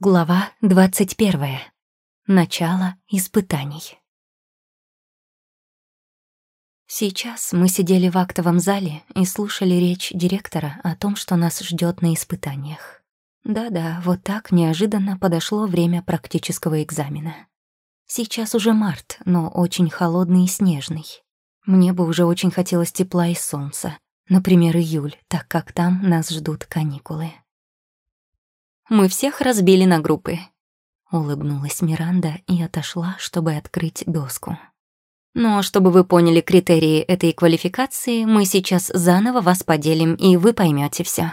Глава 21. Начало испытаний. Сейчас мы сидели в актовом зале и слушали речь директора о том, что нас ждет на испытаниях. Да-да, вот так неожиданно подошло время практического экзамена. Сейчас уже март, но очень холодный и снежный. Мне бы уже очень хотелось тепла и солнца, например, июль, так как там нас ждут каникулы. Мы всех разбили на группы. Улыбнулась Миранда и отошла, чтобы открыть доску. Но чтобы вы поняли критерии этой квалификации, мы сейчас заново вас поделим, и вы поймете все.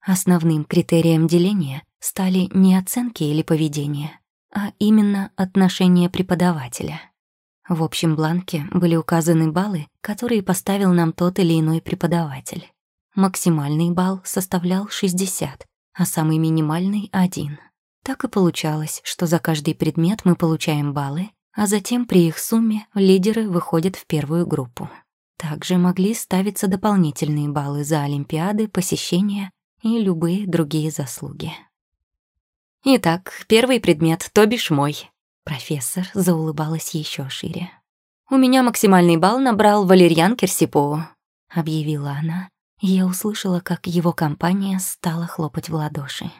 Основным критерием деления стали не оценки или поведение, а именно отношение преподавателя. В общем бланке были указаны баллы, которые поставил нам тот или иной преподаватель. Максимальный балл составлял 60, а самый минимальный — один. Так и получалось, что за каждый предмет мы получаем баллы, а затем при их сумме лидеры выходят в первую группу. Также могли ставиться дополнительные баллы за олимпиады, посещения и любые другие заслуги. «Итак, первый предмет, то бишь мой». Профессор заулыбалась еще шире. «У меня максимальный балл набрал Валерьян Керсипоу», — объявила она я услышала, как его компания стала хлопать в ладоши.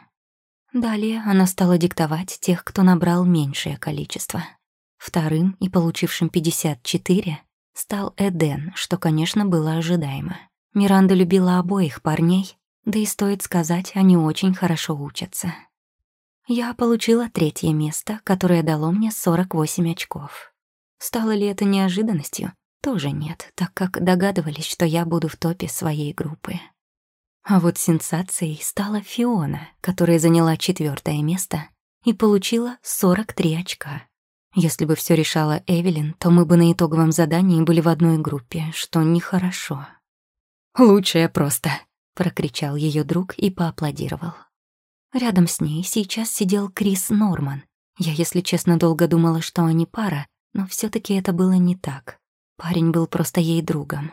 Далее она стала диктовать тех, кто набрал меньшее количество. Вторым и получившим 54 стал Эден, что, конечно, было ожидаемо. Миранда любила обоих парней, да и стоит сказать, они очень хорошо учатся. Я получила третье место, которое дало мне 48 очков. Стало ли это неожиданностью? Тоже нет, так как догадывались, что я буду в топе своей группы. А вот сенсацией стала Фиона, которая заняла четвертое место и получила 43 очка. Если бы все решала Эвелин, то мы бы на итоговом задании были в одной группе, что нехорошо. «Лучшая просто», — прокричал ее друг и поаплодировал. Рядом с ней сейчас сидел Крис Норман. Я, если честно, долго думала, что они пара, но все таки это было не так. Парень был просто ей другом.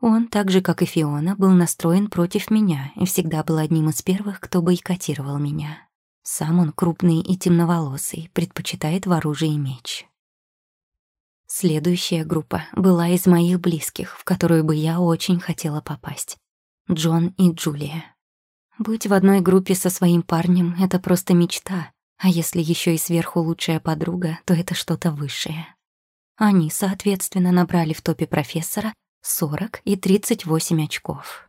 Он, так же, как и Фиона, был настроен против меня и всегда был одним из первых, кто бойкотировал меня. Сам он крупный и темноволосый, предпочитает в оружии меч. Следующая группа была из моих близких, в которую бы я очень хотела попасть. Джон и Джулия. Быть в одной группе со своим парнем — это просто мечта, а если еще и сверху лучшая подруга, то это что-то высшее. Они, соответственно, набрали в топе профессора 40 и 38 очков.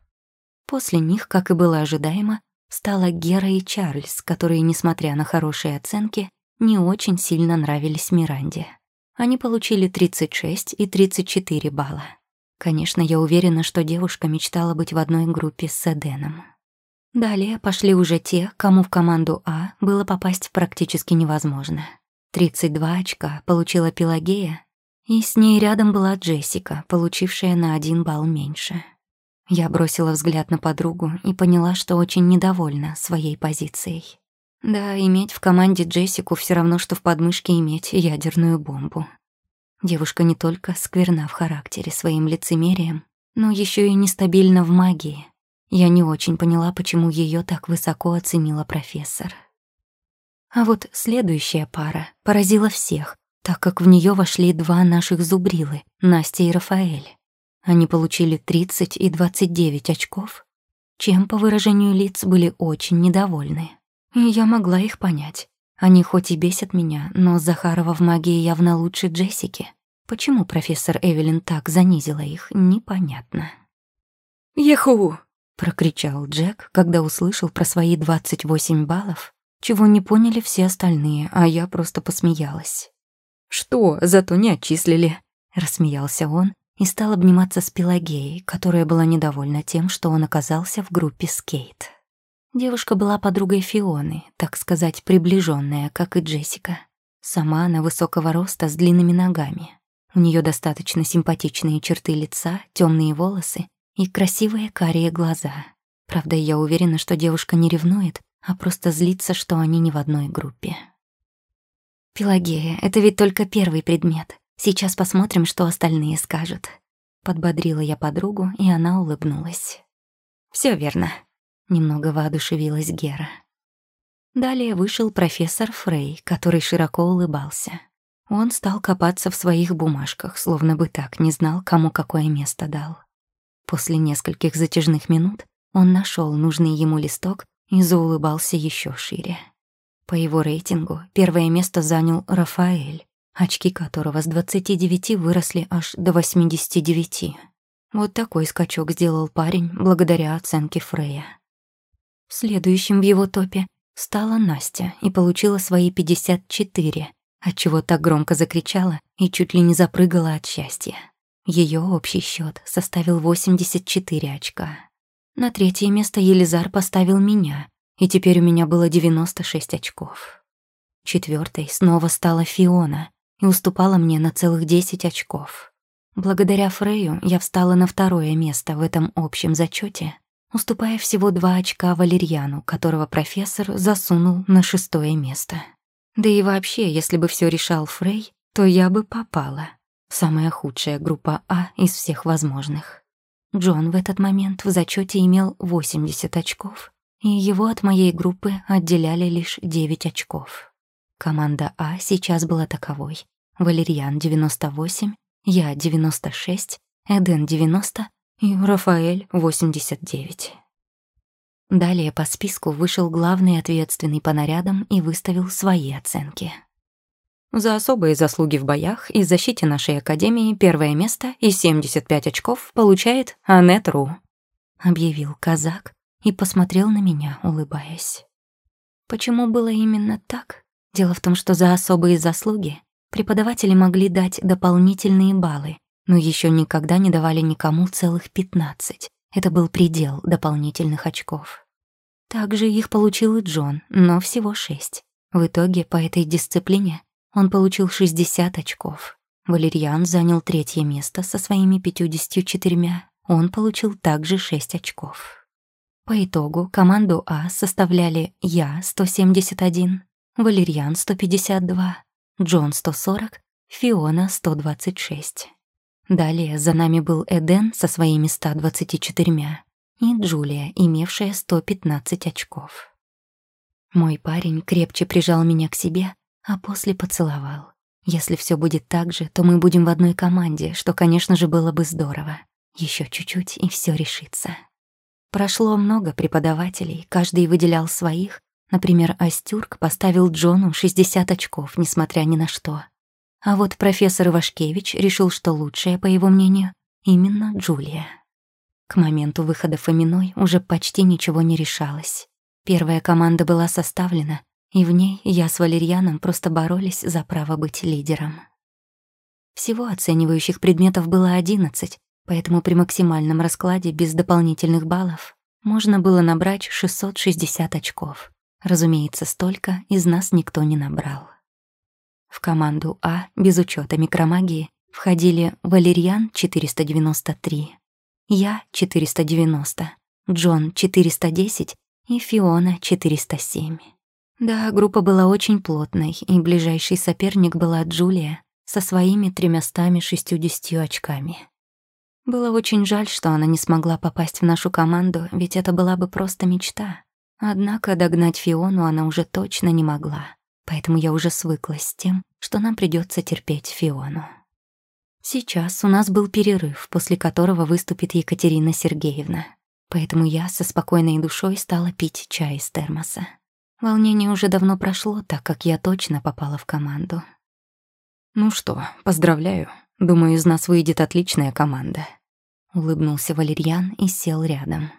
После них, как и было ожидаемо, стала Гера и Чарльз, которые, несмотря на хорошие оценки, не очень сильно нравились Миранде. Они получили 36 и 34 балла. Конечно, я уверена, что девушка мечтала быть в одной группе с Эденом. Далее пошли уже те, кому в команду А было попасть практически невозможно. 32 очка получила Пелагея, и с ней рядом была Джессика, получившая на один балл меньше. Я бросила взгляд на подругу и поняла, что очень недовольна своей позицией. Да, иметь в команде Джессику все равно, что в подмышке иметь ядерную бомбу. Девушка не только скверна в характере своим лицемерием, но еще и нестабильна в магии. Я не очень поняла, почему ее так высоко оценила профессор. А вот следующая пара поразила всех, так как в нее вошли два наших зубрилы, Настя и Рафаэль. Они получили 30 и 29 очков, чем, по выражению лиц, были очень недовольны. И я могла их понять. Они хоть и бесят меня, но Захарова в магии явно лучше Джессики. Почему профессор Эвелин так занизила их, непонятно. «Еху!» — прокричал Джек, когда услышал про свои 28 баллов, чего не поняли все остальные, а я просто посмеялась. «Что, зато не отчислили?» — рассмеялся он и стал обниматься с Пелагеей, которая была недовольна тем, что он оказался в группе скейт. Девушка была подругой Фионы, так сказать, приближенная, как и Джессика. Сама она высокого роста с длинными ногами. У нее достаточно симпатичные черты лица, темные волосы и красивые карие глаза. Правда, я уверена, что девушка не ревнует, а просто злится, что они не в одной группе. «Пелагея, это ведь только первый предмет. Сейчас посмотрим, что остальные скажут». Подбодрила я подругу, и она улыбнулась. Все верно», — немного воодушевилась Гера. Далее вышел профессор Фрей, который широко улыбался. Он стал копаться в своих бумажках, словно бы так не знал, кому какое место дал. После нескольких затяжных минут он нашел нужный ему листок и заулыбался еще шире. По его рейтингу первое место занял Рафаэль, очки которого с 29 выросли аж до 89. Вот такой скачок сделал парень благодаря оценке Фрея. Следующим в его топе стала Настя и получила свои 54, отчего так громко закричала и чуть ли не запрыгала от счастья. Ее общий счет составил 84 очка. На третье место Елизар поставил меня, и теперь у меня было 96 очков. Четвертой снова стала Фиона и уступала мне на целых 10 очков. Благодаря Фрею я встала на второе место в этом общем зачете, уступая всего два очка Валерьяну, которого профессор засунул на шестое место. Да и вообще, если бы все решал Фрей, то я бы попала. Самая худшая группа А из всех возможных. Джон в этот момент в зачете имел 80 очков, и его от моей группы отделяли лишь 9 очков. Команда А сейчас была таковой. Валерьян 98, я 96, Эден 90 и Рафаэль 89. Далее по списку вышел главный ответственный по нарядам и выставил свои оценки. За особые заслуги в боях и защите нашей академии первое место и 75 очков получает Аннет Ру, объявил казак и посмотрел на меня, улыбаясь. Почему было именно так? Дело в том, что за особые заслуги Преподаватели могли дать дополнительные баллы, но еще никогда не давали никому целых 15. Это был предел дополнительных очков. Также их получил и Джон, но всего 6. В итоге по этой дисциплине он получил 60 очков. Валерьян занял третье место со своими 54, он получил также 6 очков. По итогу команду А составляли я 171, Валерьян 152, Джон 140, Фиона 126. Далее за нами был Эден со своими 124 и Джулия, имевшая 115 очков. Мой парень крепче прижал меня к себе, а после поцеловал. Если все будет так же, то мы будем в одной команде, что, конечно же, было бы здорово. Еще чуть-чуть, и все решится. Прошло много преподавателей, каждый выделял своих, Например, Астюрк поставил Джону 60 очков, несмотря ни на что. А вот профессор Ивашкевич решил, что лучшая, по его мнению, именно Джулия. К моменту выхода Фоминой уже почти ничего не решалось. Первая команда была составлена, и в ней я с Валерьяном просто боролись за право быть лидером. Всего оценивающих предметов было 11, поэтому при максимальном раскладе без дополнительных баллов можно было набрать 660 очков. Разумеется, столько из нас никто не набрал. В команду А, без учета микромагии, входили Валерьян 493, я 490, Джон 410 и Фиона 407. Да, группа была очень плотной, и ближайший соперник была Джулия со своими 360 очками. Было очень жаль, что она не смогла попасть в нашу команду, ведь это была бы просто мечта. Однако догнать Фиону она уже точно не могла, поэтому я уже свыклась с тем, что нам придется терпеть Фиону. Сейчас у нас был перерыв, после которого выступит Екатерина Сергеевна, поэтому я со спокойной душой стала пить чай из термоса. Волнение уже давно прошло, так как я точно попала в команду. «Ну что, поздравляю. Думаю, из нас выйдет отличная команда», — улыбнулся Валерьян и сел рядом.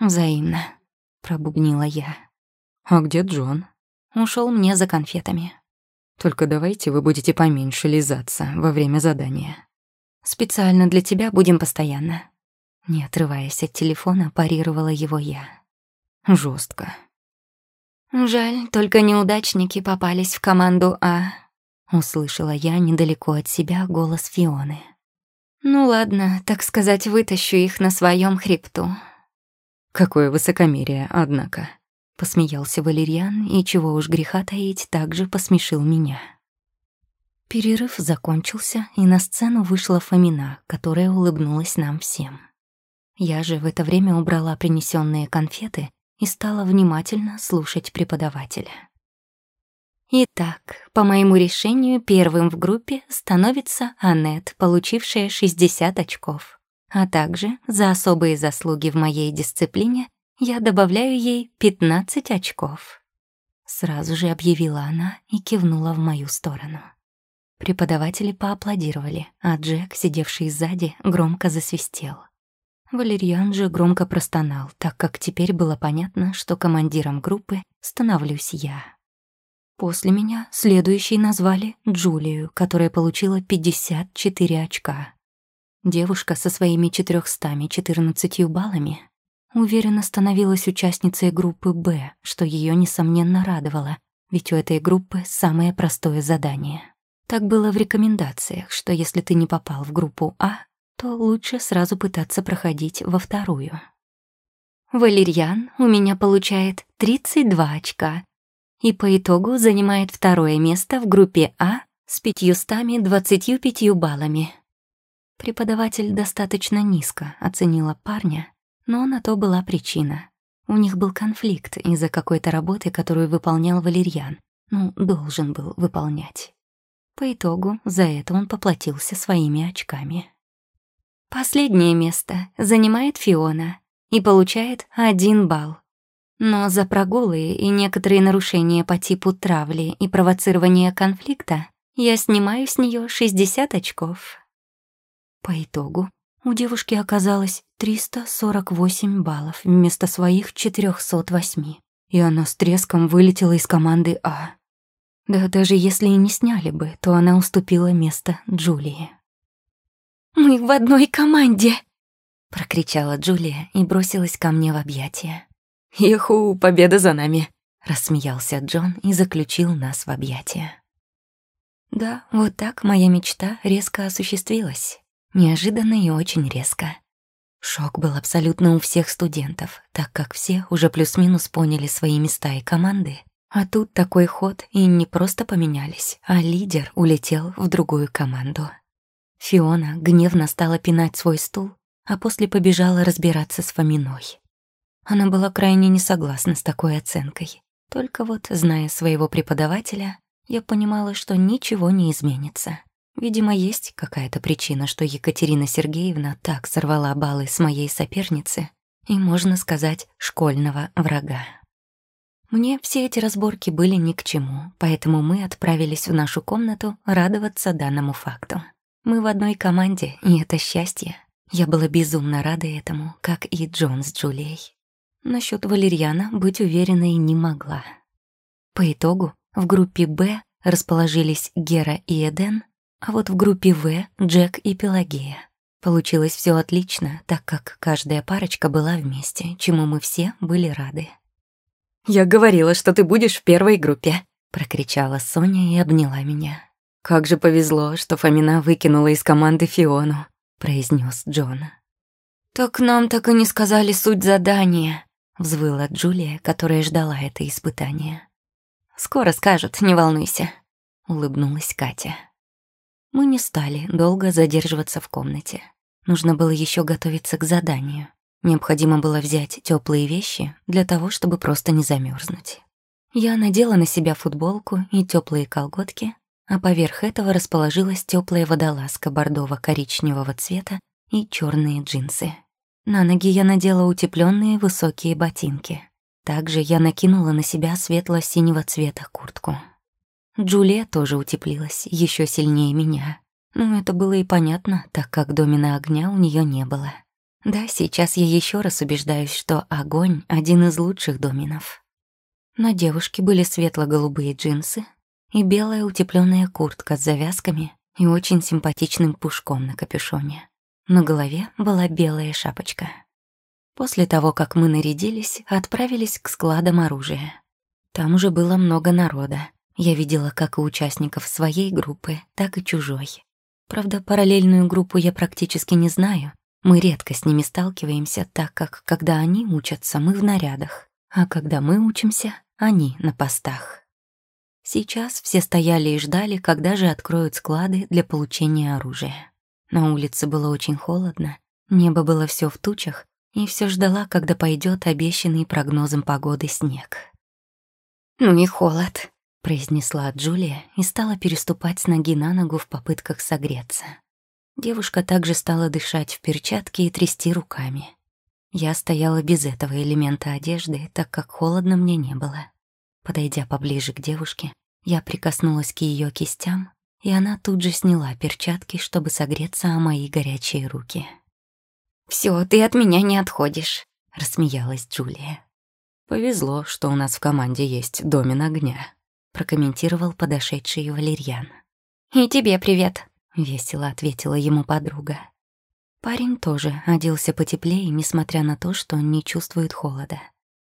«Взаимно», пробубнила я. А где Джон? Ушел мне за конфетами. Только давайте вы будете поменьше лизаться во время задания. Специально для тебя будем постоянно. Не отрываясь от телефона, парировала его я. Жестко. Жаль, только неудачники попались в команду А. Услышала я недалеко от себя голос Фионы. Ну ладно, так сказать, вытащу их на своем хребту. Какое высокомерие, однако. Посмеялся Валерьян, и чего уж греха таить, также посмешил меня. Перерыв закончился, и на сцену вышла Фомина, которая улыбнулась нам всем. Я же в это время убрала принесенные конфеты и стала внимательно слушать преподавателя. Итак, по моему решению, первым в группе становится Аннет, получившая 60 очков. А также за особые заслуги в моей дисциплине я добавляю ей 15 очков. Сразу же объявила она и кивнула в мою сторону. Преподаватели поаплодировали, а Джек, сидевший сзади, громко засвистел. Валерьян же громко простонал, так как теперь было понятно, что командиром группы становлюсь я. После меня следующей назвали Джулию, которая получила 54 очка. Девушка со своими 414 баллами уверенно становилась участницей группы «Б», что ее несомненно радовало, ведь у этой группы самое простое задание. Так было в рекомендациях, что если ты не попал в группу А, то лучше сразу пытаться проходить во вторую. Валерьян у меня получает 32 очка и по итогу занимает второе место в группе А с 525 баллами. Преподаватель достаточно низко оценила парня, но на то была причина. У них был конфликт из-за какой-то работы, которую выполнял Валерьян. Ну, должен был выполнять. По итогу за это он поплатился своими очками. Последнее место занимает Фиона и получает один балл. Но за прогулы и некоторые нарушения по типу травли и провоцирования конфликта я снимаю с нее 60 очков. По итогу у девушки оказалось 348 баллов вместо своих 408, и она с треском вылетела из команды А. Да даже если и не сняли бы, то она уступила место Джулии. «Мы в одной команде!» — прокричала Джулия и бросилась ко мне в объятия. «Иху, победа за нами!» — рассмеялся Джон и заключил нас в объятия. Да, вот так моя мечта резко осуществилась. Неожиданно и очень резко. Шок был абсолютно у всех студентов, так как все уже плюс-минус поняли свои места и команды. А тут такой ход, и не просто поменялись, а лидер улетел в другую команду. Фиона гневно стала пинать свой стул, а после побежала разбираться с Фоминой. Она была крайне не согласна с такой оценкой. Только вот, зная своего преподавателя, я понимала, что ничего не изменится. Видимо, есть какая-то причина, что Екатерина Сергеевна так сорвала баллы с моей соперницы и, можно сказать, школьного врага. Мне все эти разборки были ни к чему, поэтому мы отправились в нашу комнату радоваться данному факту. Мы в одной команде, и это счастье. Я была безумно рада этому, как и Джон с Джулией. Насчет Валерьяна быть уверенной не могла. По итогу в группе «Б» расположились Гера и Эден, а вот в группе «В» — Джек и Пелагея. Получилось все отлично, так как каждая парочка была вместе, чему мы все были рады. «Я говорила, что ты будешь в первой группе», — прокричала Соня и обняла меня. «Как же повезло, что Фомина выкинула из команды Фиону», — произнес Джон. «Так нам так и не сказали суть задания», — взвыла Джулия, которая ждала это испытание. «Скоро скажут, не волнуйся», — улыбнулась Катя. Мы не стали долго задерживаться в комнате. Нужно было еще готовиться к заданию. Необходимо было взять теплые вещи для того, чтобы просто не замерзнуть. Я надела на себя футболку и теплые колготки, а поверх этого расположилась теплая водолазка бордово-коричневого цвета и черные джинсы. На ноги я надела утепленные высокие ботинки. Также я накинула на себя светло-синего цвета куртку. Джулия тоже утеплилась еще сильнее меня. Ну, это было и понятно, так как домина огня у нее не было. Да, сейчас я еще раз убеждаюсь, что огонь — один из лучших доминов. На девушке были светло-голубые джинсы, и белая утепленная куртка с завязками и очень симпатичным пушком на капюшоне. На голове была белая шапочка. После того, как мы нарядились, отправились к складам оружия. Там уже было много народа. Я видела как и участников своей группы, так и чужой. Правда, параллельную группу я практически не знаю. Мы редко с ними сталкиваемся, так как, когда они учатся, мы в нарядах, а когда мы учимся, они на постах. Сейчас все стояли и ждали, когда же откроют склады для получения оружия. На улице было очень холодно, небо было все в тучах, и все ждала, когда пойдет обещанный прогнозом погоды снег. «Ну и холод», — произнесла Джулия и стала переступать с ноги на ногу в попытках согреться. Девушка также стала дышать в перчатки и трясти руками. Я стояла без этого элемента одежды, так как холодно мне не было. Подойдя поближе к девушке, я прикоснулась к ее кистям, и она тут же сняла перчатки, чтобы согреться о мои горячие руки. «Всё, ты от меня не отходишь», — рассмеялась Джулия. «Повезло, что у нас в команде есть домен огня», — прокомментировал подошедший Валерьян. «И тебе привет», — весело ответила ему подруга. Парень тоже оделся потеплее, несмотря на то, что он не чувствует холода.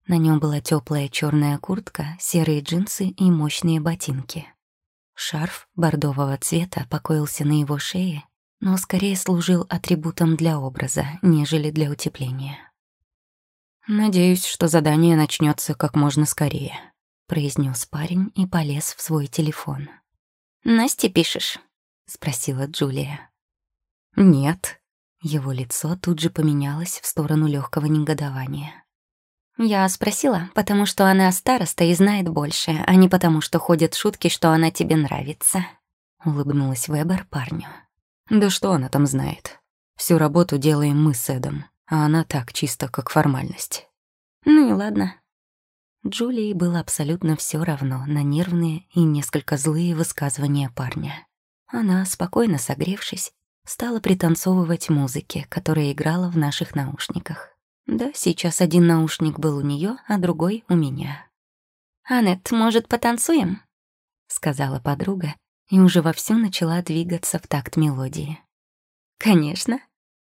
На нем была теплая черная куртка, серые джинсы и мощные ботинки. Шарф бордового цвета покоился на его шее, но скорее служил атрибутом для образа, нежели для утепления. «Надеюсь, что задание начнется как можно скорее», — произнес парень и полез в свой телефон. «Насте пишешь?» — спросила Джулия. «Нет». Его лицо тут же поменялось в сторону легкого негодования. «Я спросила, потому что она староста и знает больше, а не потому, что ходят шутки, что она тебе нравится», — улыбнулась Вебер парню. «Да что она там знает? Всю работу делаем мы с Эдом, а она так чисто, как формальность». «Ну и ладно». Джулии было абсолютно все равно на нервные и несколько злые высказывания парня. Она, спокойно согревшись, стала пританцовывать музыке, которая играла в наших наушниках. Да, сейчас один наушник был у нее, а другой у меня. «Аннет, может, потанцуем?» — сказала подруга и уже вовсю начала двигаться в такт мелодии. «Конечно».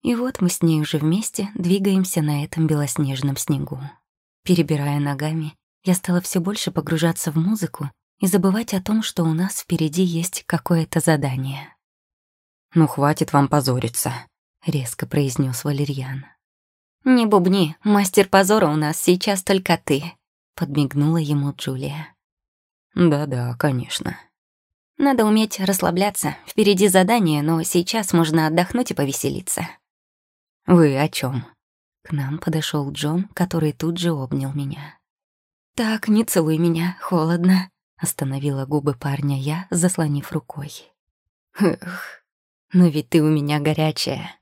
И вот мы с ней уже вместе двигаемся на этом белоснежном снегу. Перебирая ногами, я стала все больше погружаться в музыку и забывать о том, что у нас впереди есть какое-то задание. «Ну, хватит вам позориться», — резко произнес Валерьян. «Не бубни, мастер позора у нас сейчас только ты», — подмигнула ему Джулия. «Да-да, конечно». «Надо уметь расслабляться. Впереди задание, но сейчас можно отдохнуть и повеселиться». «Вы о чем? К нам подошел Джон, который тут же обнял меня. «Так, не целуй меня, холодно», — остановила губы парня я, заслонив рукой. «Эх, но ведь ты у меня горячая».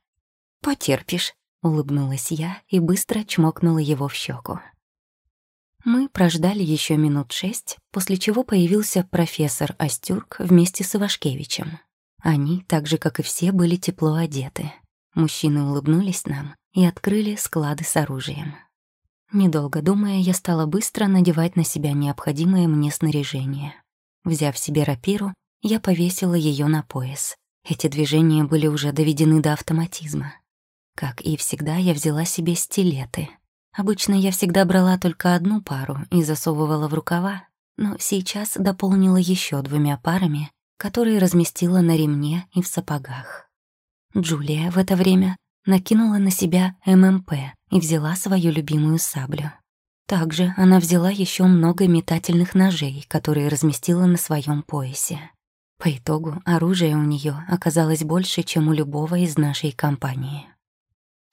«Потерпишь», — улыбнулась я и быстро чмокнула его в щеку. Мы прождали еще минут шесть, после чего появился профессор Остюрк вместе с Ивашкевичем. Они, так же, как и все, были тепло одеты. Мужчины улыбнулись нам и открыли склады с оружием. Недолго думая, я стала быстро надевать на себя необходимое мне снаряжение. Взяв себе рапиру, я повесила ее на пояс. Эти движения были уже доведены до автоматизма. Как и всегда, я взяла себе стилеты. Обычно я всегда брала только одну пару и засовывала в рукава, но сейчас дополнила еще двумя парами, которые разместила на ремне и в сапогах. Джулия в это время накинула на себя ММП и взяла свою любимую саблю. Также она взяла еще много метательных ножей, которые разместила на своем поясе. По итогу оружия у нее оказалось больше, чем у любого из нашей компании.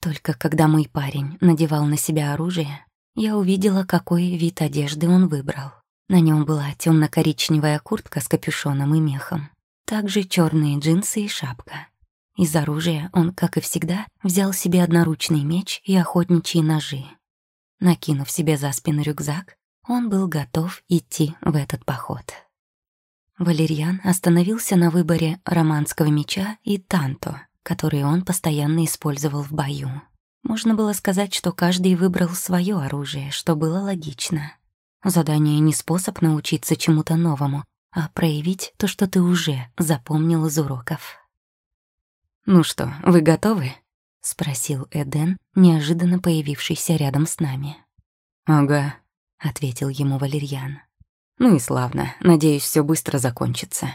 Только когда мой парень надевал на себя оружие, я увидела, какой вид одежды он выбрал. На нем была темно коричневая куртка с капюшоном и мехом, также черные джинсы и шапка. Из оружия он, как и всегда, взял себе одноручный меч и охотничьи ножи. Накинув себе за спину рюкзак, он был готов идти в этот поход. Валерьян остановился на выборе романского меча и танто, который он постоянно использовал в бою. Можно было сказать, что каждый выбрал свое оружие, что было логично. Задание не способ научиться чему-то новому, а проявить то, что ты уже запомнил из уроков. «Ну что, вы готовы?» — спросил Эден, неожиданно появившийся рядом с нами. «Ага», — ответил ему Валерьян. «Ну и славно. Надеюсь, все быстро закончится.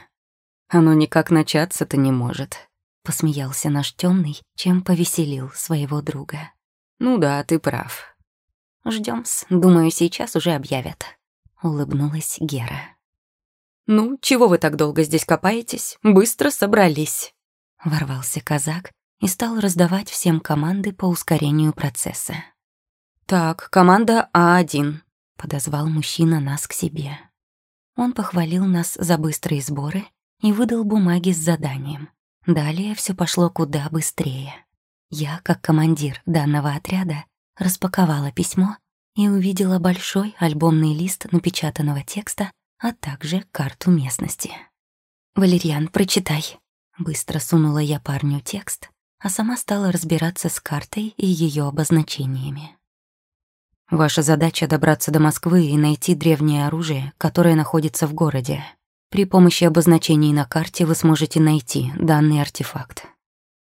Оно никак начаться-то не может», — посмеялся наш темный, чем повеселил своего друга. «Ну да, ты прав». Ждем-с. Думаю, сейчас уже объявят», — улыбнулась Гера. «Ну, чего вы так долго здесь копаетесь? Быстро собрались». Ворвался казак и стал раздавать всем команды по ускорению процесса. «Так, команда А1», — подозвал мужчина нас к себе. Он похвалил нас за быстрые сборы и выдал бумаги с заданием. Далее все пошло куда быстрее. Я, как командир данного отряда, распаковала письмо и увидела большой альбомный лист напечатанного текста, а также карту местности. «Валерьян, прочитай». Быстро сунула я парню текст, а сама стала разбираться с картой и ее обозначениями. Ваша задача — добраться до Москвы и найти древнее оружие, которое находится в городе. При помощи обозначений на карте вы сможете найти данный артефакт.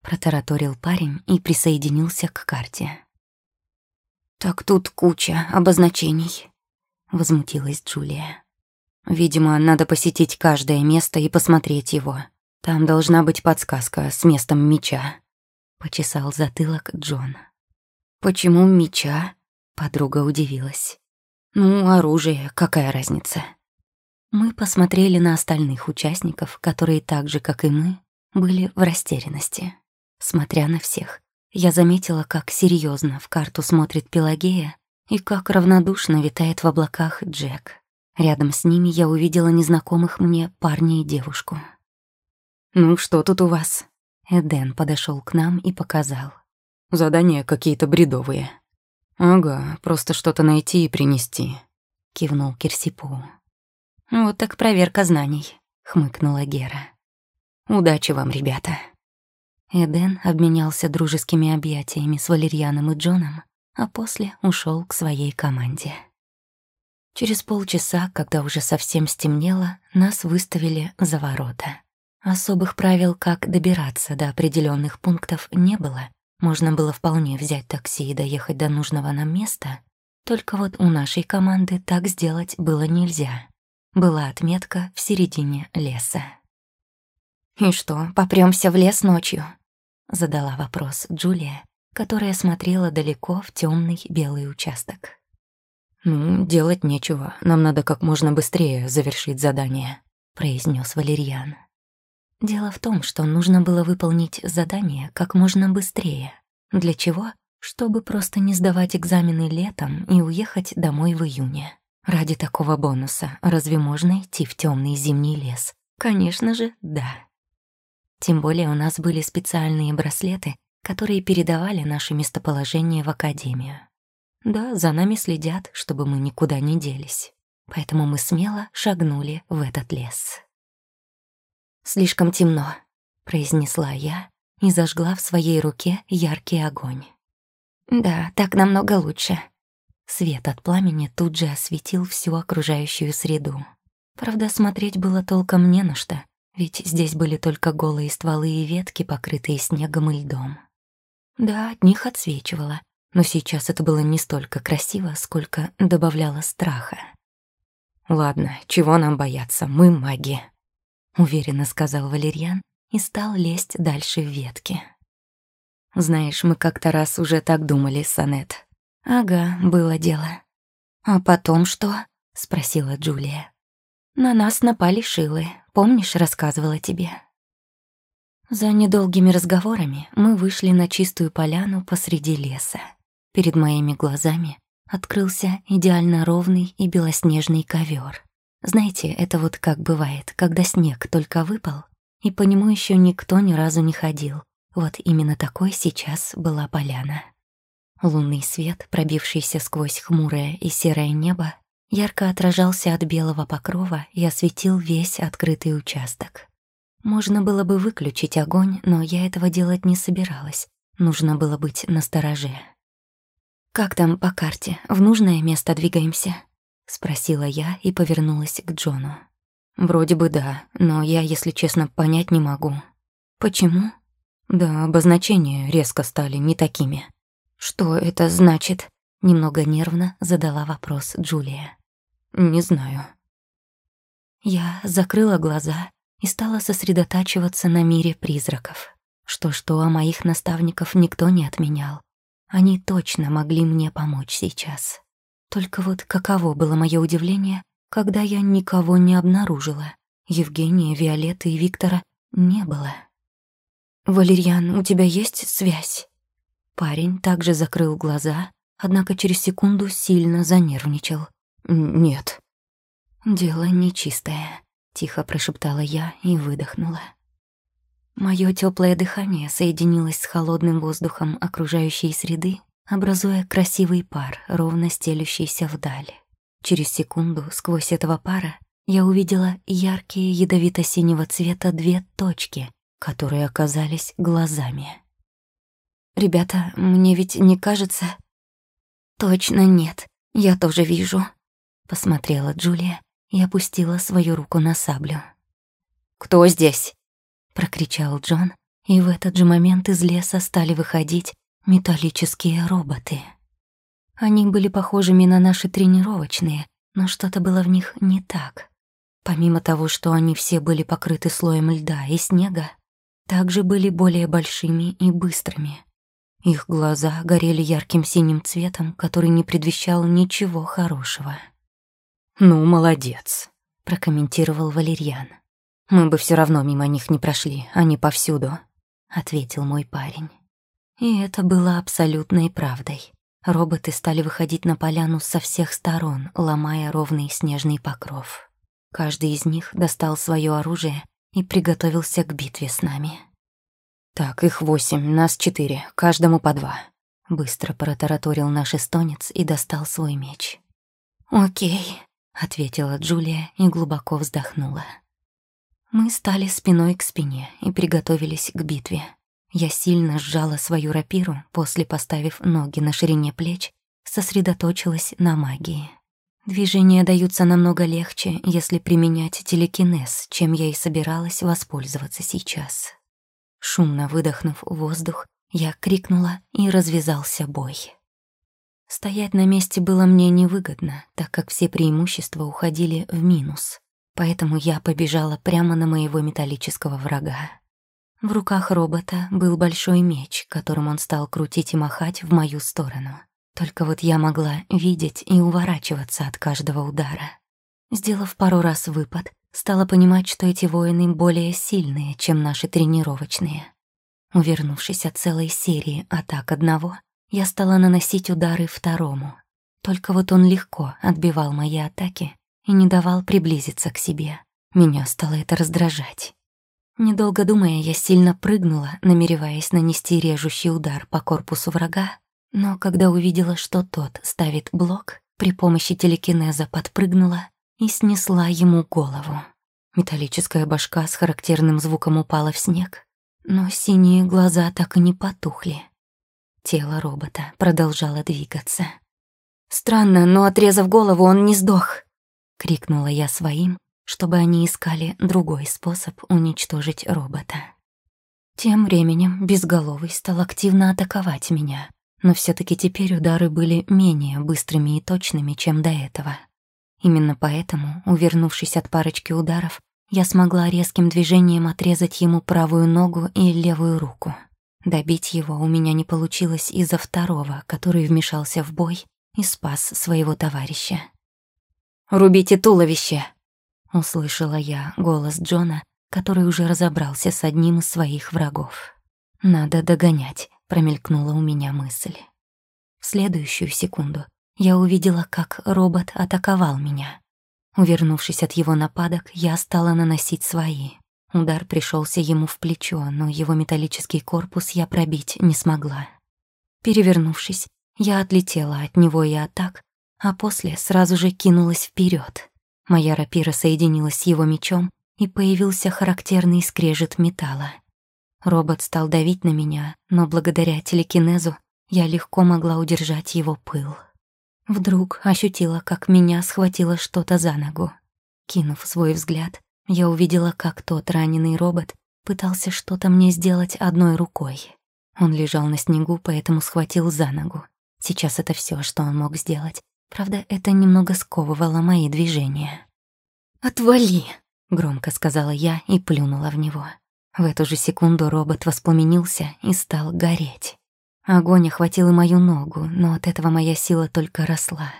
Протараторил парень и присоединился к карте. «Так тут куча обозначений», — возмутилась Джулия. «Видимо, надо посетить каждое место и посмотреть его. Там должна быть подсказка с местом меча», — почесал затылок Джон. «Почему меча?» Подруга удивилась. «Ну, оружие, какая разница?» Мы посмотрели на остальных участников, которые так же, как и мы, были в растерянности. Смотря на всех, я заметила, как серьезно в карту смотрит Пелагея и как равнодушно витает в облаках Джек. Рядом с ними я увидела незнакомых мне парня и девушку. «Ну, что тут у вас?» Эден подошел к нам и показал. «Задания какие-то бредовые», «Ага, просто что-то найти и принести», — кивнул Кирсипу. «Вот так проверка знаний», — хмыкнула Гера. «Удачи вам, ребята». Эден обменялся дружескими объятиями с Валерьяном и Джоном, а после ушел к своей команде. Через полчаса, когда уже совсем стемнело, нас выставили за ворота. Особых правил, как добираться до определенных пунктов, не было, можно было вполне взять такси и доехать до нужного нам места, только вот у нашей команды так сделать было нельзя. Была отметка в середине леса. «И что, попрёмся в лес ночью?» — задала вопрос Джулия, которая смотрела далеко в темный белый участок. «Ну, делать нечего, нам надо как можно быстрее завершить задание», — произнес Валерьян. Дело в том, что нужно было выполнить задание как можно быстрее. Для чего? Чтобы просто не сдавать экзамены летом и уехать домой в июне. Ради такого бонуса разве можно идти в темный зимний лес? Конечно же, да. Тем более у нас были специальные браслеты, которые передавали наше местоположение в академию. Да, за нами следят, чтобы мы никуда не делись. Поэтому мы смело шагнули в этот лес. «Слишком темно», — произнесла я и зажгла в своей руке яркий огонь. «Да, так намного лучше». Свет от пламени тут же осветил всю окружающую среду. Правда, смотреть было толком не на что, ведь здесь были только голые стволы и ветки, покрытые снегом и льдом. Да, от них отсвечивало, но сейчас это было не столько красиво, сколько добавляло страха. «Ладно, чего нам бояться, мы маги», уверенно сказал Валерьян и стал лезть дальше в ветки. Знаешь, мы как-то раз уже так думали, Санет. Ага, было дело. А потом что? спросила Джулия. На нас напали шилы, помнишь, рассказывала тебе. За недолгими разговорами мы вышли на чистую поляну посреди леса. Перед моими глазами открылся идеально ровный и белоснежный ковер. Знаете, это вот как бывает, когда снег только выпал, и по нему еще никто ни разу не ходил. Вот именно такой сейчас была поляна. Лунный свет, пробившийся сквозь хмурое и серое небо, ярко отражался от белого покрова и осветил весь открытый участок. Можно было бы выключить огонь, но я этого делать не собиралась. Нужно было быть настороже. «Как там по карте? В нужное место двигаемся?» — спросила я и повернулась к Джону. «Вроде бы да, но я, если честно, понять не могу». «Почему?» «Да, обозначения резко стали не такими». «Что это значит?» — немного нервно задала вопрос Джулия. «Не знаю». Я закрыла глаза и стала сосредотачиваться на мире призраков. Что-что, а моих наставников никто не отменял. Они точно могли мне помочь сейчас. Только вот каково было мое удивление, когда я никого не обнаружила. Евгения, Виолетты и Виктора не было. «Валерьян, у тебя есть связь?» Парень также закрыл глаза, однако через секунду сильно занервничал. «Нет». «Дело нечистое», — тихо прошептала я и выдохнула. Моё тёплое дыхание соединилось с холодным воздухом окружающей среды, образуя красивый пар, ровно стелющийся вдаль. Через секунду сквозь этого пара я увидела яркие ядовито-синего цвета две точки, которые оказались глазами. «Ребята, мне ведь не кажется...» «Точно нет, я тоже вижу», — посмотрела Джулия и опустила свою руку на саблю. «Кто здесь?» — прокричал Джон, и в этот же момент из леса стали выходить металлические роботы. Они были похожими на наши тренировочные, но что-то было в них не так. Помимо того, что они все были покрыты слоем льда и снега, также были более большими и быстрыми. Их глаза горели ярким синим цветом, который не предвещал ничего хорошего. «Ну, молодец», — прокомментировал Валерьян. «Мы бы все равно мимо них не прошли, они повсюду», — ответил мой парень. И это было абсолютной правдой. Роботы стали выходить на поляну со всех сторон, ломая ровный снежный покров. Каждый из них достал свое оружие и приготовился к битве с нами. «Так, их восемь, нас четыре, каждому по два», — быстро протараторил наш эстонец и достал свой меч. «Окей», — ответила Джулия и глубоко вздохнула. Мы стали спиной к спине и приготовились к битве. Я сильно сжала свою рапиру, после поставив ноги на ширине плеч, сосредоточилась на магии. Движения даются намного легче, если применять телекинез, чем я и собиралась воспользоваться сейчас. Шумно выдохнув воздух, я крикнула, и развязался бой. Стоять на месте было мне невыгодно, так как все преимущества уходили в минус, поэтому я побежала прямо на моего металлического врага. В руках робота был большой меч, которым он стал крутить и махать в мою сторону. Только вот я могла видеть и уворачиваться от каждого удара. Сделав пару раз выпад, стала понимать, что эти воины более сильные, чем наши тренировочные. Увернувшись от целой серии атак одного, я стала наносить удары второму. Только вот он легко отбивал мои атаки и не давал приблизиться к себе. Меня стало это раздражать. Недолго думая, я сильно прыгнула, намереваясь нанести режущий удар по корпусу врага, но когда увидела, что тот ставит блок, при помощи телекинеза подпрыгнула и снесла ему голову. Металлическая башка с характерным звуком упала в снег, но синие глаза так и не потухли. Тело робота продолжало двигаться. «Странно, но отрезав голову, он не сдох!» — крикнула я своим, чтобы они искали другой способ уничтожить робота. Тем временем Безголовый стал активно атаковать меня, но все таки теперь удары были менее быстрыми и точными, чем до этого. Именно поэтому, увернувшись от парочки ударов, я смогла резким движением отрезать ему правую ногу и левую руку. Добить его у меня не получилось из-за второго, который вмешался в бой и спас своего товарища. «Рубите туловище!» — услышала я голос Джона, который уже разобрался с одним из своих врагов. «Надо догонять», промелькнула у меня мысль. В следующую секунду я увидела, как робот атаковал меня. Увернувшись от его нападок, я стала наносить свои. Удар пришелся ему в плечо, но его металлический корпус я пробить не смогла. Перевернувшись, я отлетела от него и атак, а после сразу же кинулась вперед. Моя рапира соединилась с его мечом, и появился характерный скрежет металла. Робот стал давить на меня, но благодаря телекинезу я легко могла удержать его пыл. Вдруг ощутила, как меня схватило что-то за ногу. Кинув свой взгляд, я увидела, как тот раненый робот пытался что-то мне сделать одной рукой. Он лежал на снегу, поэтому схватил за ногу. Сейчас это все, что он мог сделать. Правда, это немного сковывало мои движения. «Отвали!» — громко сказала я и плюнула в него. В эту же секунду робот воспламенился и стал гореть. Огонь охватил и мою ногу, но от этого моя сила только росла.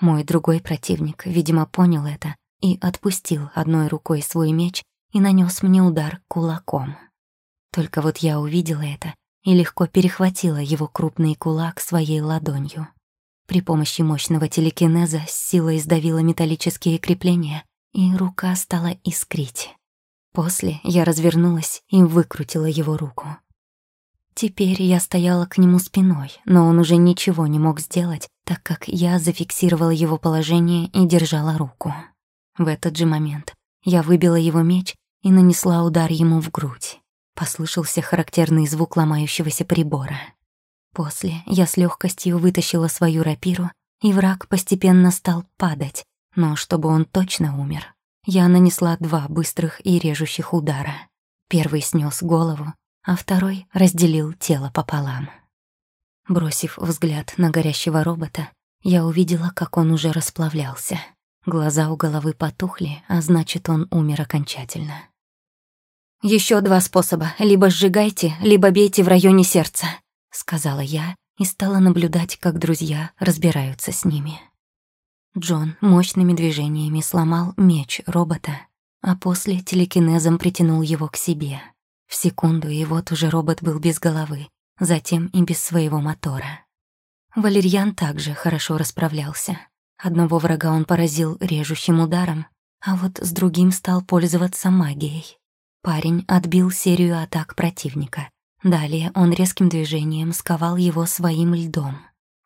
Мой другой противник, видимо, понял это и отпустил одной рукой свой меч и нанес мне удар кулаком. Только вот я увидела это и легко перехватила его крупный кулак своей ладонью. При помощи мощного телекинеза с силой сдавила металлические крепления, и рука стала искрить. После я развернулась и выкрутила его руку. Теперь я стояла к нему спиной, но он уже ничего не мог сделать, так как я зафиксировала его положение и держала руку. В этот же момент я выбила его меч и нанесла удар ему в грудь. Послышался характерный звук ломающегося прибора. После я с легкостью вытащила свою рапиру, и враг постепенно стал падать, но чтобы он точно умер, я нанесла два быстрых и режущих удара. Первый снес голову, а второй разделил тело пополам. Бросив взгляд на горящего робота, я увидела, как он уже расплавлялся. Глаза у головы потухли, а значит, он умер окончательно. Еще два способа. Либо сжигайте, либо бейте в районе сердца», — сказала я и стала наблюдать, как друзья разбираются с ними. Джон мощными движениями сломал меч робота, а после телекинезом притянул его к себе. В секунду, и вот уже робот был без головы, затем и без своего мотора. Валерьян также хорошо расправлялся. Одного врага он поразил режущим ударом, а вот с другим стал пользоваться магией. Парень отбил серию атак противника. Далее он резким движением сковал его своим льдом.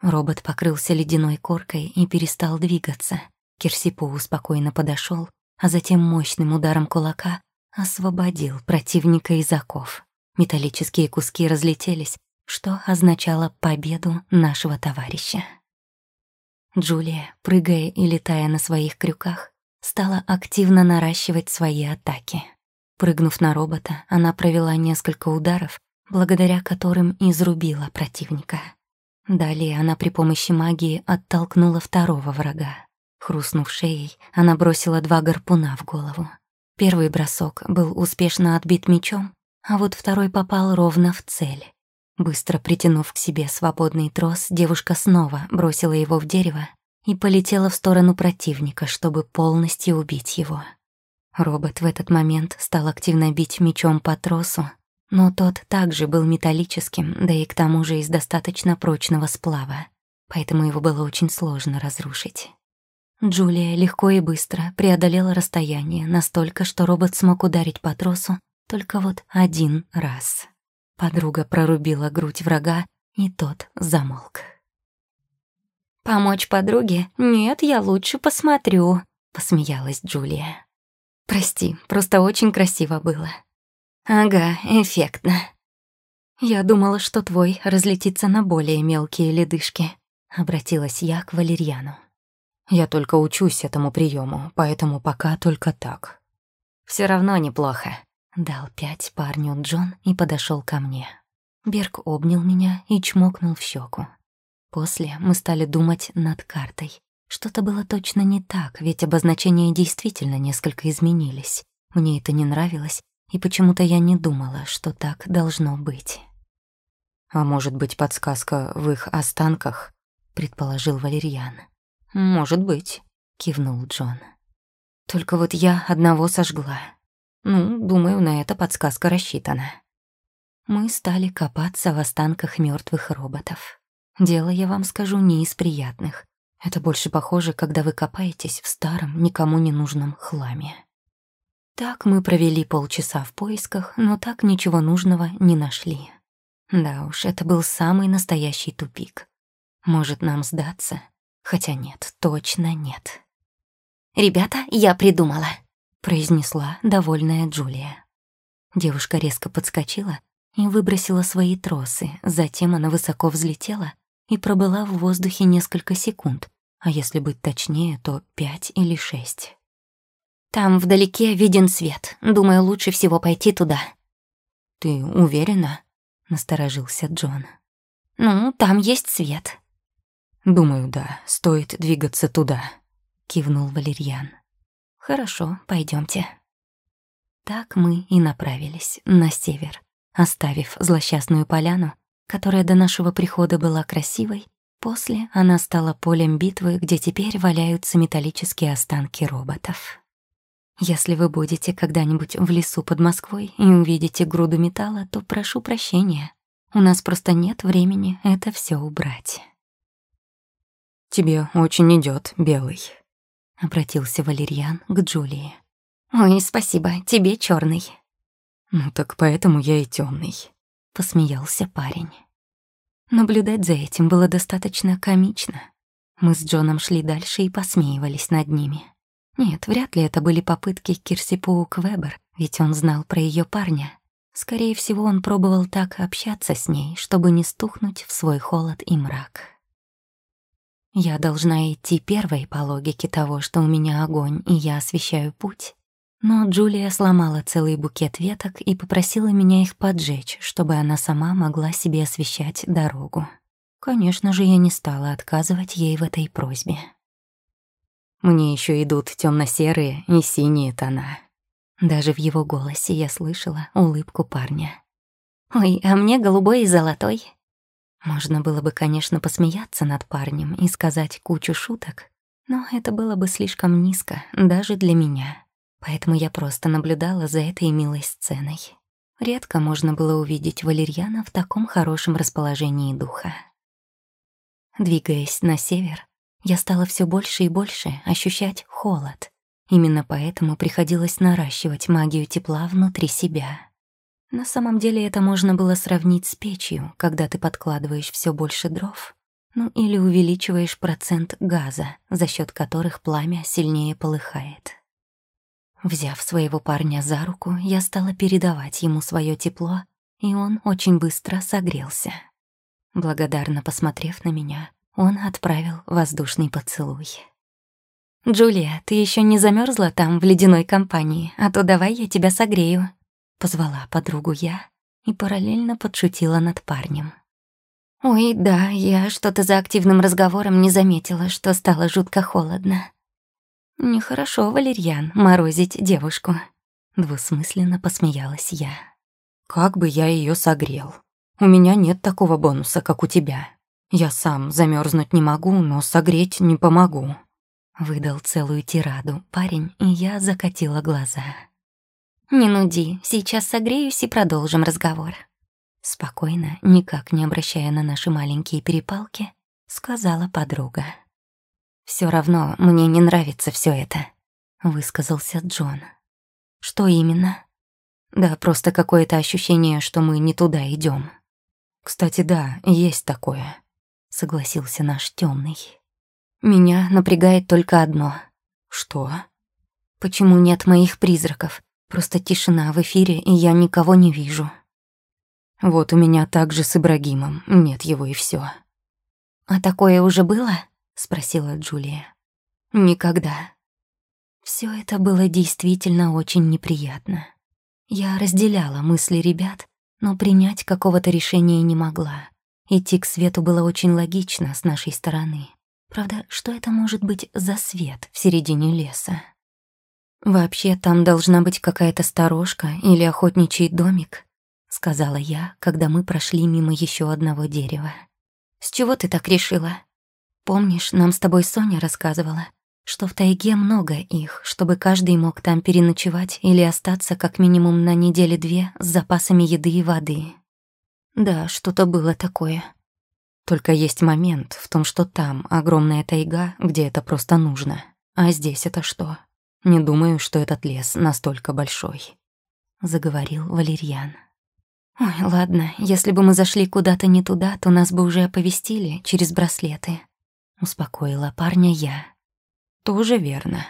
Робот покрылся ледяной коркой и перестал двигаться. Кирсипу спокойно подошел, а затем мощным ударом кулака освободил противника из оков. Металлические куски разлетелись, что означало победу нашего товарища. Джулия, прыгая и летая на своих крюках, стала активно наращивать свои атаки. Прыгнув на робота, она провела несколько ударов, благодаря которым изрубила противника. Далее она при помощи магии оттолкнула второго врага. Хрустнув шеей, она бросила два гарпуна в голову. Первый бросок был успешно отбит мечом, а вот второй попал ровно в цель. Быстро притянув к себе свободный трос, девушка снова бросила его в дерево и полетела в сторону противника, чтобы полностью убить его. Робот в этот момент стал активно бить мечом по тросу, но тот также был металлическим, да и к тому же из достаточно прочного сплава, поэтому его было очень сложно разрушить. Джулия легко и быстро преодолела расстояние настолько, что робот смог ударить по тросу только вот один раз. Подруга прорубила грудь врага, и тот замолк. «Помочь подруге? Нет, я лучше посмотрю», — посмеялась Джулия. «Прости, просто очень красиво было». «Ага, эффектно». «Я думала, что твой разлетится на более мелкие ледышки», — обратилась я к Валерьяну. «Я только учусь этому приему, поэтому пока только так». Все равно неплохо», Дал пять парню Джон и подошел ко мне. Берг обнял меня и чмокнул в щеку. После мы стали думать над картой. Что-то было точно не так, ведь обозначения действительно несколько изменились. Мне это не нравилось, и почему-то я не думала, что так должно быть. «А может быть, подсказка в их останках?» — предположил Валерьян. «Может быть», — кивнул Джон. «Только вот я одного сожгла, ну, думаю, на это подсказка рассчитана. Мы стали копаться в останках мертвых роботов. Дело, я вам скажу, не из приятных. Это больше похоже, когда вы копаетесь в старом, никому не нужном хламе. Так мы провели полчаса в поисках, но так ничего нужного не нашли. Да уж, это был самый настоящий тупик. Может, нам сдаться? Хотя нет, точно нет. «Ребята, я придумала!» произнесла довольная Джулия. Девушка резко подскочила и выбросила свои тросы, затем она высоко взлетела и пробыла в воздухе несколько секунд, а если быть точнее, то пять или шесть. «Там вдалеке виден свет. Думаю, лучше всего пойти туда». «Ты уверена?» — насторожился Джон. «Ну, там есть свет». «Думаю, да, стоит двигаться туда», — кивнул Валерьян. «Хорошо, пойдемте. Так мы и направились на север, оставив злосчастную поляну, которая до нашего прихода была красивой, после она стала полем битвы, где теперь валяются металлические останки роботов. Если вы будете когда-нибудь в лесу под Москвой и увидите груду металла, то прошу прощения. У нас просто нет времени это все убрать. Тебе очень идет белый», — обратился Валерьян к Джулии. «Ой, спасибо, тебе черный. «Ну так поэтому я и темный, посмеялся парень. Наблюдать за этим было достаточно комично. Мы с Джоном шли дальше и посмеивались над ними. Нет, вряд ли это были попытки Кирси Паук Вебер, ведь он знал про ее парня. Скорее всего, он пробовал так общаться с ней, чтобы не стухнуть в свой холод и мрак. Я должна идти первой по логике того, что у меня огонь, и я освещаю путь. Но Джулия сломала целый букет веток и попросила меня их поджечь, чтобы она сама могла себе освещать дорогу. Конечно же, я не стала отказывать ей в этой просьбе. Мне еще идут темно серые и синие тона. Даже в его голосе я слышала улыбку парня. «Ой, а мне голубой и золотой». Можно было бы, конечно, посмеяться над парнем и сказать кучу шуток, но это было бы слишком низко даже для меня. Поэтому я просто наблюдала за этой милой сценой. Редко можно было увидеть Валерьяна в таком хорошем расположении духа. Двигаясь на север, я стала все больше и больше ощущать холод. Именно поэтому приходилось наращивать магию тепла внутри себя. На самом деле это можно было сравнить с печью, когда ты подкладываешь все больше дров, ну или увеличиваешь процент газа, за счет которых пламя сильнее полыхает. Взяв своего парня за руку, я стала передавать ему свое тепло, и он очень быстро согрелся. Благодарно посмотрев на меня, он отправил воздушный поцелуй. «Джулия, ты еще не замерзла там, в ледяной компании, а то давай я тебя согрею», — позвала подругу я и параллельно подшутила над парнем. «Ой, да, я что-то за активным разговором не заметила, что стало жутко холодно. «Нехорошо, Валерьян, морозить девушку», — двусмысленно посмеялась я. «Как бы я ее согрел? У меня нет такого бонуса, как у тебя. Я сам замерзнуть не могу, но согреть не помогу». Выдал целую тираду парень, и я закатила глаза. «Не нуди, сейчас согреюсь и продолжим разговор». Спокойно, никак не обращая на наши маленькие перепалки, сказала подруга. Все равно мне не нравится все это», — высказался Джон. «Что именно?» «Да, просто какое-то ощущение, что мы не туда идем. «Кстати, да, есть такое», — согласился наш темный. «Меня напрягает только одно». «Что?» «Почему нет моих призраков? Просто тишина в эфире, и я никого не вижу». «Вот у меня так же с Ибрагимом, нет его и все. «А такое уже было?» — спросила Джулия. «Никогда». Все это было действительно очень неприятно. Я разделяла мысли ребят, но принять какого-то решения не могла. Идти к свету было очень логично с нашей стороны. Правда, что это может быть за свет в середине леса? «Вообще, там должна быть какая-то сторожка или охотничий домик», — сказала я, когда мы прошли мимо еще одного дерева. «С чего ты так решила?» Помнишь, нам с тобой Соня рассказывала, что в тайге много их, чтобы каждый мог там переночевать или остаться как минимум на неделе-две с запасами еды и воды. Да, что-то было такое. Только есть момент в том, что там огромная тайга, где это просто нужно. А здесь это что? Не думаю, что этот лес настолько большой. Заговорил Валерьян. Ой, ладно, если бы мы зашли куда-то не туда, то нас бы уже оповестили через браслеты. Успокоила парня я. Тоже верно.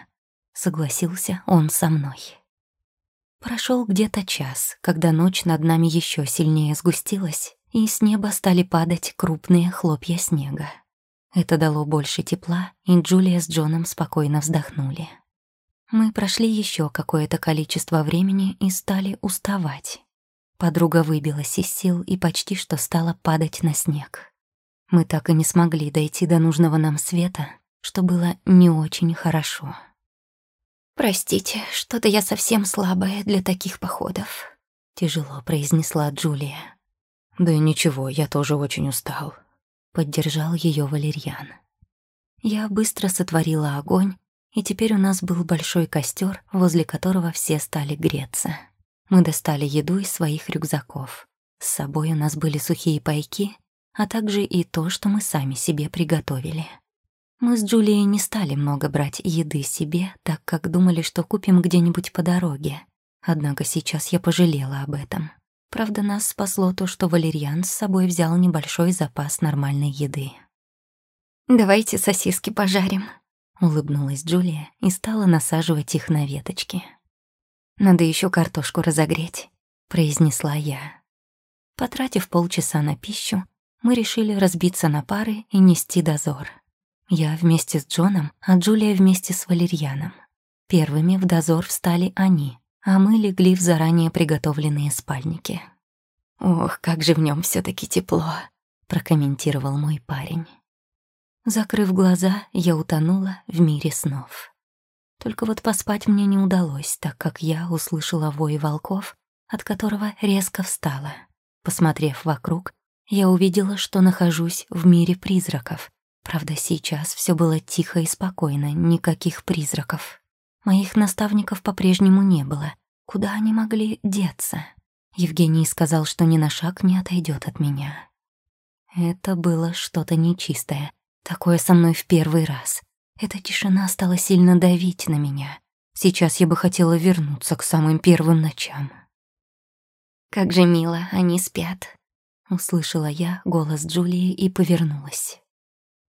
Согласился он со мной. Прошел где-то час, когда ночь над нами еще сильнее сгустилась, и с неба стали падать крупные хлопья снега. Это дало больше тепла, и Джулия с Джоном спокойно вздохнули. Мы прошли еще какое-то количество времени и стали уставать. Подруга выбилась из сил и почти что стала падать на снег. Мы так и не смогли дойти до нужного нам света, что было не очень хорошо. «Простите, что-то я совсем слабая для таких походов», — тяжело произнесла Джулия. «Да ничего, я тоже очень устал», — поддержал ее Валерьян. Я быстро сотворила огонь, и теперь у нас был большой костер, возле которого все стали греться. Мы достали еду из своих рюкзаков. С собой у нас были сухие пайки а также и то, что мы сами себе приготовили. Мы с Джулией не стали много брать еды себе, так как думали, что купим где-нибудь по дороге. Однако сейчас я пожалела об этом. Правда, нас спасло то, что Валерьян с собой взял небольшой запас нормальной еды. «Давайте сосиски пожарим», — улыбнулась Джулия и стала насаживать их на веточки. «Надо еще картошку разогреть», — произнесла я. Потратив полчаса на пищу, мы решили разбиться на пары и нести дозор. Я вместе с Джоном, а Джулия вместе с Валерьяном. Первыми в дозор встали они, а мы легли в заранее приготовленные спальники. «Ох, как же в нем все таки тепло», — прокомментировал мой парень. Закрыв глаза, я утонула в мире снов. Только вот поспать мне не удалось, так как я услышала вой волков, от которого резко встала. Посмотрев вокруг, я увидела, что нахожусь в мире призраков. Правда, сейчас все было тихо и спокойно, никаких призраков. Моих наставников по-прежнему не было. Куда они могли деться? Евгений сказал, что ни на шаг не отойдет от меня. Это было что-то нечистое. Такое со мной в первый раз. Эта тишина стала сильно давить на меня. Сейчас я бы хотела вернуться к самым первым ночам. «Как же мило, они спят», Услышала я голос Джулии и повернулась.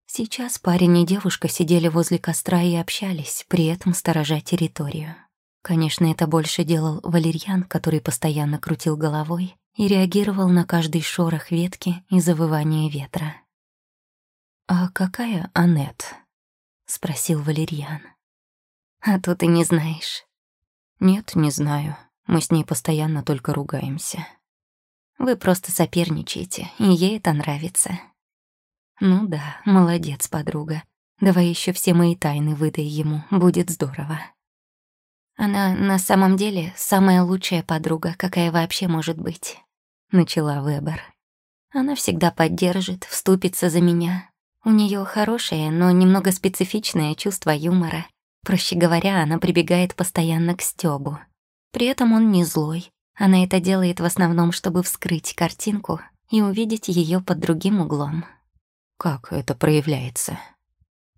Сейчас парень и девушка сидели возле костра и общались, при этом сторожа территорию. Конечно, это больше делал Валерьян, который постоянно крутил головой и реагировал на каждый шорох ветки и завывание ветра. «А какая Аннет?» — спросил Валерьян. «А то ты не знаешь». «Нет, не знаю. Мы с ней постоянно только ругаемся». Вы просто соперничаете, и ей это нравится. Ну да, молодец, подруга. Давай еще все мои тайны выдай ему, будет здорово. Она на самом деле самая лучшая подруга, какая вообще может быть, начала Вебер. Она всегда поддержит, вступится за меня. У нее хорошее, но немного специфичное чувство юмора. Проще говоря, она прибегает постоянно к Стёбу. При этом он не злой, она это делает в основном, чтобы вскрыть картинку и увидеть ее под другим углом. Как это проявляется?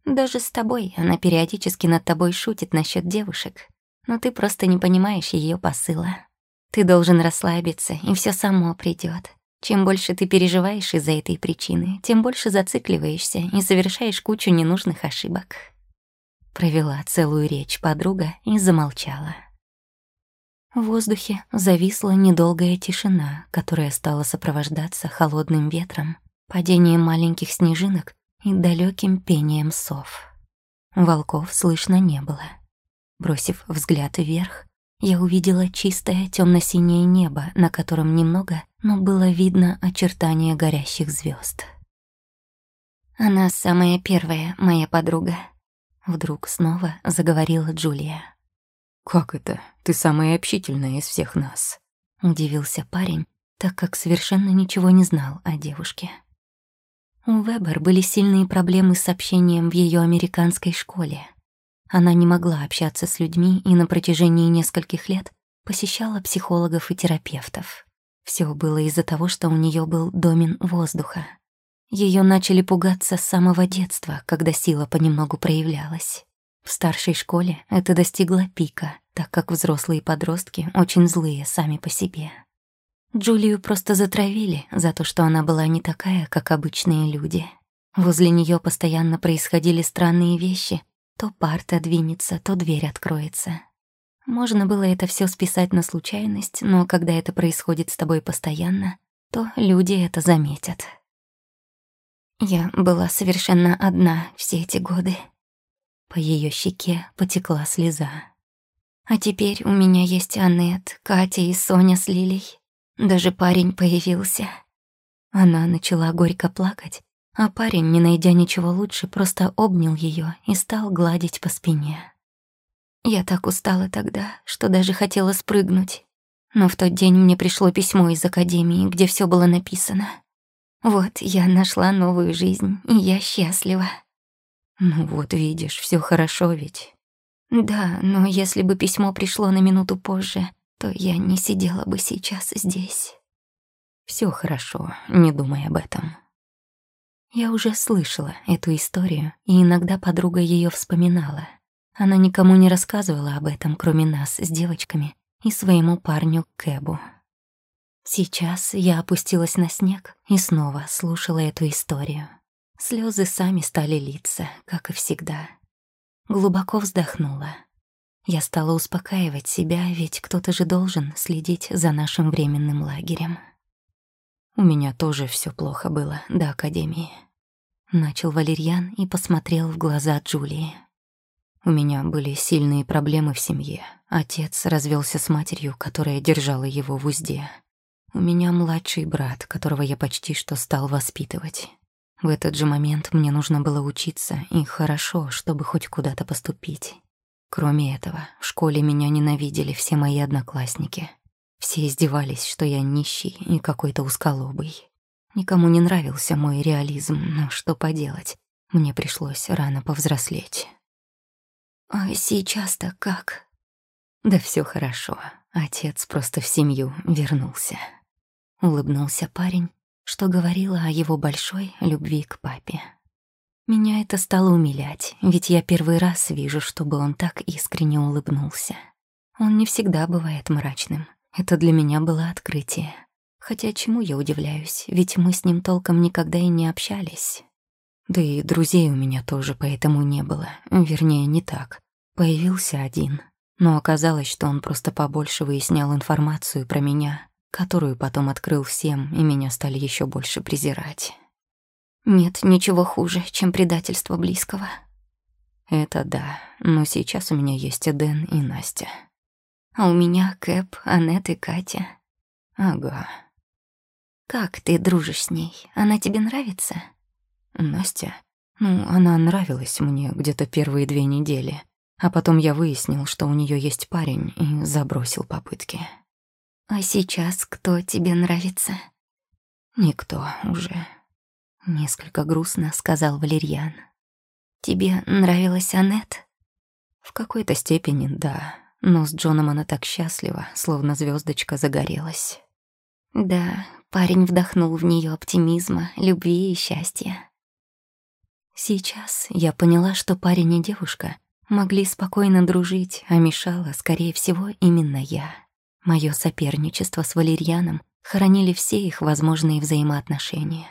Даже с тобой она периодически над тобой шутит насчет девушек, но ты просто не понимаешь ее посыла. Ты должен расслабиться, и все само придет. Чем больше ты переживаешь из-за этой причины, тем больше зацикливаешься и совершаешь кучу ненужных ошибок. Провела целую речь подруга и замолчала. В воздухе зависла недолгая тишина, которая стала сопровождаться холодным ветром, падением маленьких снежинок и далеким пением сов. Волков слышно не было. Бросив взгляд вверх, я увидела чистое темно синее небо, на котором немного, но было видно очертания горящих звезд. «Она самая первая, моя подруга», — вдруг снова заговорила Джулия. «Как это? Ты самая общительная из всех нас?» — удивился парень, так как совершенно ничего не знал о девушке. У Вебер были сильные проблемы с общением в ее американской школе. Она не могла общаться с людьми и на протяжении нескольких лет посещала психологов и терапевтов. Все было из-за того, что у нее был домен воздуха. Ее начали пугаться с самого детства, когда сила понемногу проявлялась. В старшей школе это достигло пика, так как взрослые подростки очень злые сами по себе. Джулию просто затравили за то, что она была не такая, как обычные люди. Возле нее постоянно происходили странные вещи. То парта двинется, то дверь откроется. Можно было это все списать на случайность, но когда это происходит с тобой постоянно, то люди это заметят. Я была совершенно одна все эти годы. По ее щеке потекла слеза. А теперь у меня есть Аннет, Катя и Соня с Лилей. Даже парень появился. Она начала горько плакать, а парень, не найдя ничего лучше, просто обнял ее и стал гладить по спине. Я так устала тогда, что даже хотела спрыгнуть. Но в тот день мне пришло письмо из академии, где все было написано. Вот, я нашла новую жизнь, и я счастлива. Ну вот видишь, все хорошо ведь. Да, но если бы письмо пришло на минуту позже, то я не сидела бы сейчас здесь. Все хорошо, не думай об этом. Я уже слышала эту историю, и иногда подруга ее вспоминала. Она никому не рассказывала об этом, кроме нас с девочками и своему парню Кэбу. Сейчас я опустилась на снег и снова слушала эту историю. Слезы сами стали литься, как и всегда. Глубоко вздохнула. Я стала успокаивать себя, ведь кто-то же должен следить за нашим временным лагерем. У меня тоже все плохо было до академии. Начал Валерьян и посмотрел в глаза Джулии. У меня были сильные проблемы в семье. Отец развелся с матерью, которая держала его в узде. У меня младший брат, которого я почти что стал воспитывать. В этот же момент мне нужно было учиться, и хорошо, чтобы хоть куда-то поступить. Кроме этого, в школе меня ненавидели все мои одноклассники. Все издевались, что я нищий и какой-то узколобый. Никому не нравился мой реализм, но что поделать, мне пришлось рано повзрослеть. «А сейчас-то как?» «Да все хорошо. Отец просто в семью вернулся». Улыбнулся парень, что говорило о его большой любви к папе. Меня это стало умилять, ведь я первый раз вижу, чтобы он так искренне улыбнулся. Он не всегда бывает мрачным. Это для меня было открытие. Хотя чему я удивляюсь, ведь мы с ним толком никогда и не общались. Да и друзей у меня тоже поэтому не было. Вернее, не так. Появился один. Но оказалось, что он просто побольше выяснял информацию про меня, которую потом открыл всем, и меня стали еще больше презирать. Нет ничего хуже, чем предательство близкого. Это да, но сейчас у меня есть Эден и Настя. А у меня Кэп, Аннет и Катя. Ага. Как ты дружишь с ней? Она тебе нравится? Настя? Ну, она нравилась мне где-то первые две недели. А потом я выяснил, что у нее есть парень, и забросил попытки. А сейчас кто тебе нравится? Никто уже. Несколько грустно сказал Валерьян. Тебе нравилась Аннет? В какой-то степени, да. Но с Джоном она так счастлива, словно звездочка загорелась. Да, парень вдохнул в нее оптимизма, любви и счастья. Сейчас я поняла, что парень и девушка могли спокойно дружить, а мешала, скорее всего, именно я. Моё соперничество с Валерьяном хоронили все их возможные взаимоотношения.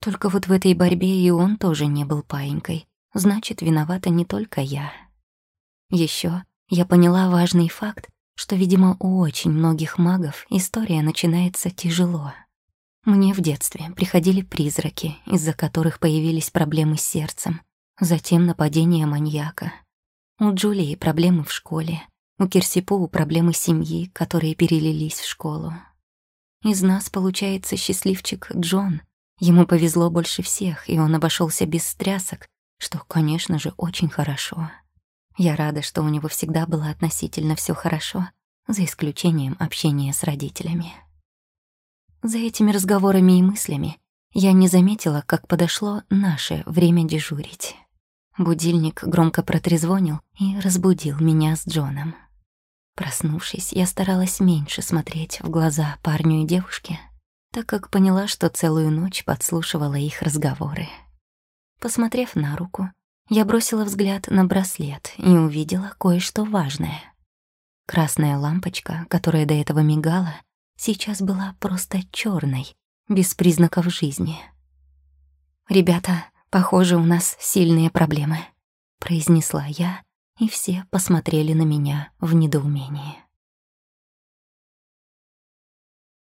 Только вот в этой борьбе и он тоже не был паинькой. Значит, виновата не только я. Еще я поняла важный факт, что, видимо, у очень многих магов история начинается тяжело. Мне в детстве приходили призраки, из-за которых появились проблемы с сердцем, затем нападение маньяка. У Джулии проблемы в школе, у Кирсипоу проблемы семьи, которые перелились в школу. Из нас получается счастливчик Джон, Ему повезло больше всех, и он обошелся без стрясок, что, конечно же, очень хорошо. Я рада, что у него всегда было относительно все хорошо, за исключением общения с родителями. За этими разговорами и мыслями я не заметила, как подошло наше время дежурить. Будильник громко протрезвонил и разбудил меня с Джоном. Проснувшись, я старалась меньше смотреть в глаза парню и девушке, так как поняла, что целую ночь подслушивала их разговоры. Посмотрев на руку, я бросила взгляд на браслет и увидела кое-что важное. Красная лампочка, которая до этого мигала, сейчас была просто черной, без признаков жизни. «Ребята, похоже, у нас сильные проблемы», — произнесла я, и все посмотрели на меня в недоумении.